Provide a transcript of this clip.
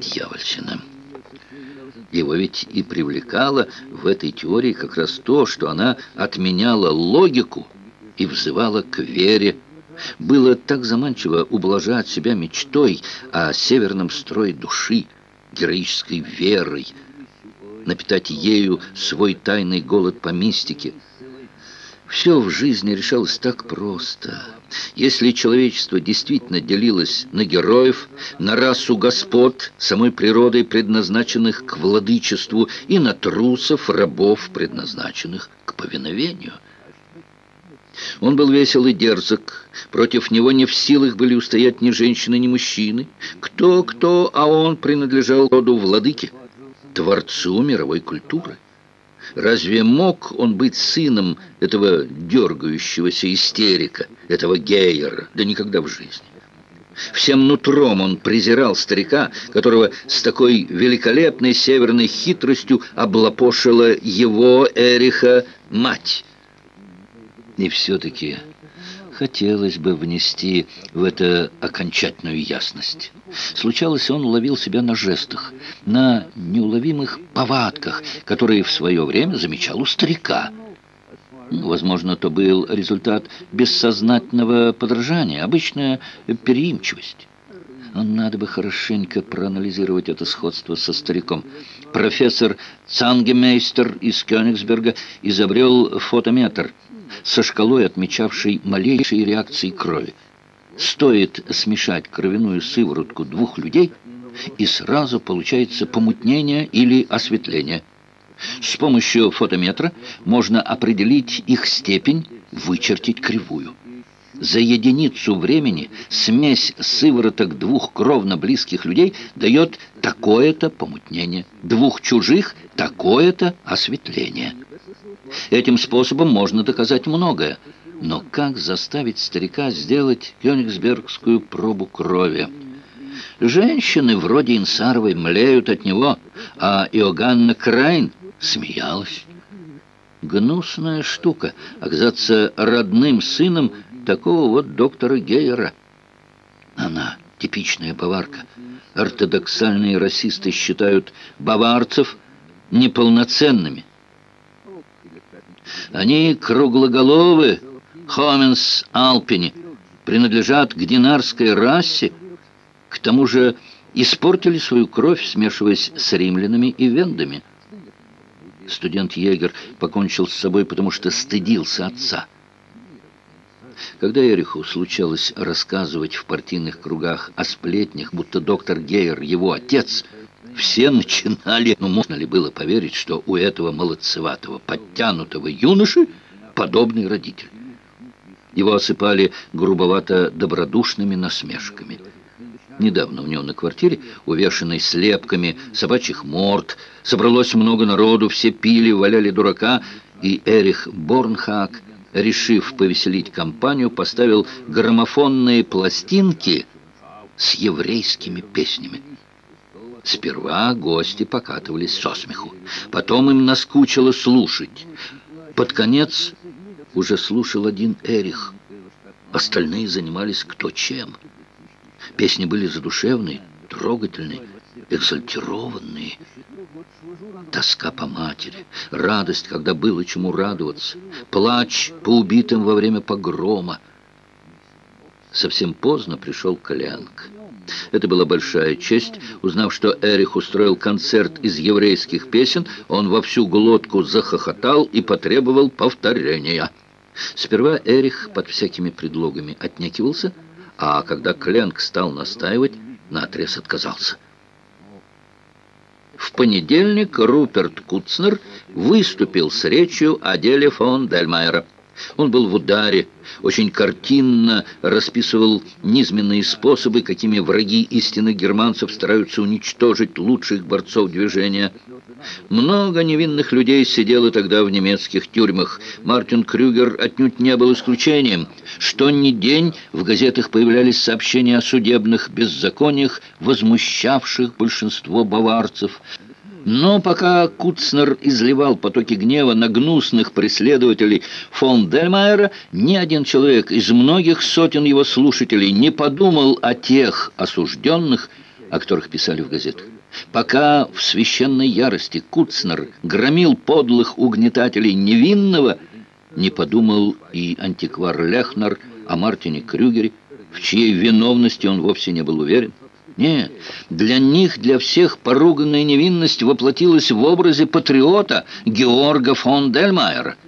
Дьявольщина. Его ведь и привлекало в этой теории как раз то, что она отменяла логику и взывала к вере. Было так заманчиво ублажать себя мечтой о северном строе души, героической верой, напитать ею свой тайный голод по мистике. Все в жизни решалось так просто. Если человечество действительно делилось на героев, на расу господ, самой природой предназначенных к владычеству, и на трусов, рабов, предназначенных к повиновению. Он был весел и дерзок. Против него не в силах были устоять ни женщины, ни мужчины. Кто-кто, а он принадлежал роду владыки, творцу мировой культуры. Разве мог он быть сыном этого дергающегося истерика, этого гейера? Да никогда в жизни. Всем нутром он презирал старика, которого с такой великолепной северной хитростью облапошила его, Эриха, мать. И все-таки хотелось бы внести в это окончательную ясность. Случалось, он ловил себя на жестах, на неуловимых повадках, которые в свое время замечал у старика. Ну, возможно, то был результат бессознательного подражания, обычная переимчивость. Надо бы хорошенько проанализировать это сходство со стариком. Профессор Цангемейстер из Кёнигсберга изобрел фотометр – со шкалой, отмечавшей малейшие реакции крови. Стоит смешать кровяную сыворотку двух людей, и сразу получается помутнение или осветление. С помощью фотометра можно определить их степень, вычертить кривую. За единицу времени смесь сывороток двух кровно близких людей дает такое-то помутнение, двух чужих – такое-то осветление. Этим способом можно доказать многое. Но как заставить старика сделать кёнигсбергскую пробу крови? Женщины вроде Инсаровой млеют от него, а Иоганна Крайн смеялась. Гнусная штука оказаться родным сыном такого вот доктора Гейера. Она типичная баварка. Ортодоксальные расисты считают баварцев неполноценными. Они круглоголовы, хоменс алпини, принадлежат к динарской расе, к тому же испортили свою кровь, смешиваясь с римлянами и вендами. Студент Егер покончил с собой, потому что стыдился отца. Когда Эриху случалось рассказывать в партийных кругах о сплетнях, будто доктор Гейер его отец – все начинали, ну можно ли было поверить, что у этого молодцеватого, подтянутого юноши подобный родитель? Его осыпали грубовато-добродушными насмешками. Недавно у него на квартире, увешанной слепками собачьих морд, собралось много народу, все пили, валяли дурака, и Эрих Борнхак, решив повеселить компанию, поставил граммофонные пластинки с еврейскими песнями. Сперва гости покатывались со смеху. Потом им наскучило слушать. Под конец уже слушал один Эрих. Остальные занимались кто чем. Песни были задушевные, трогательные, экзальтированные. Тоска по матери, радость, когда было чему радоваться, плач по убитым во время погрома. Совсем поздно пришел Колянка. Это была большая честь. Узнав, что Эрих устроил концерт из еврейских песен, он во всю глотку захохотал и потребовал повторения. Сперва Эрих под всякими предлогами отнекивался, а когда Кленк стал настаивать, наотрез отказался. В понедельник Руперт Куцнер выступил с речью о деле фон Дельмайера. Он был в ударе, очень картинно расписывал низменные способы, какими враги истинных германцев стараются уничтожить лучших борцов движения. Много невинных людей сидело тогда в немецких тюрьмах. Мартин Крюгер отнюдь не был исключением. Что ни день в газетах появлялись сообщения о судебных беззакониях, возмущавших большинство баварцев – но пока Куцнер изливал потоки гнева на гнусных преследователей фон Дельмайера, ни один человек из многих сотен его слушателей не подумал о тех осужденных, о которых писали в газетах. Пока в священной ярости Куцнер громил подлых угнетателей невинного, не подумал и антиквар Лехнер о Мартине Крюгере, в чьей виновности он вовсе не был уверен. Нет, для них, для всех поруганная невинность воплотилась в образе патриота Георга фон Дельмайера –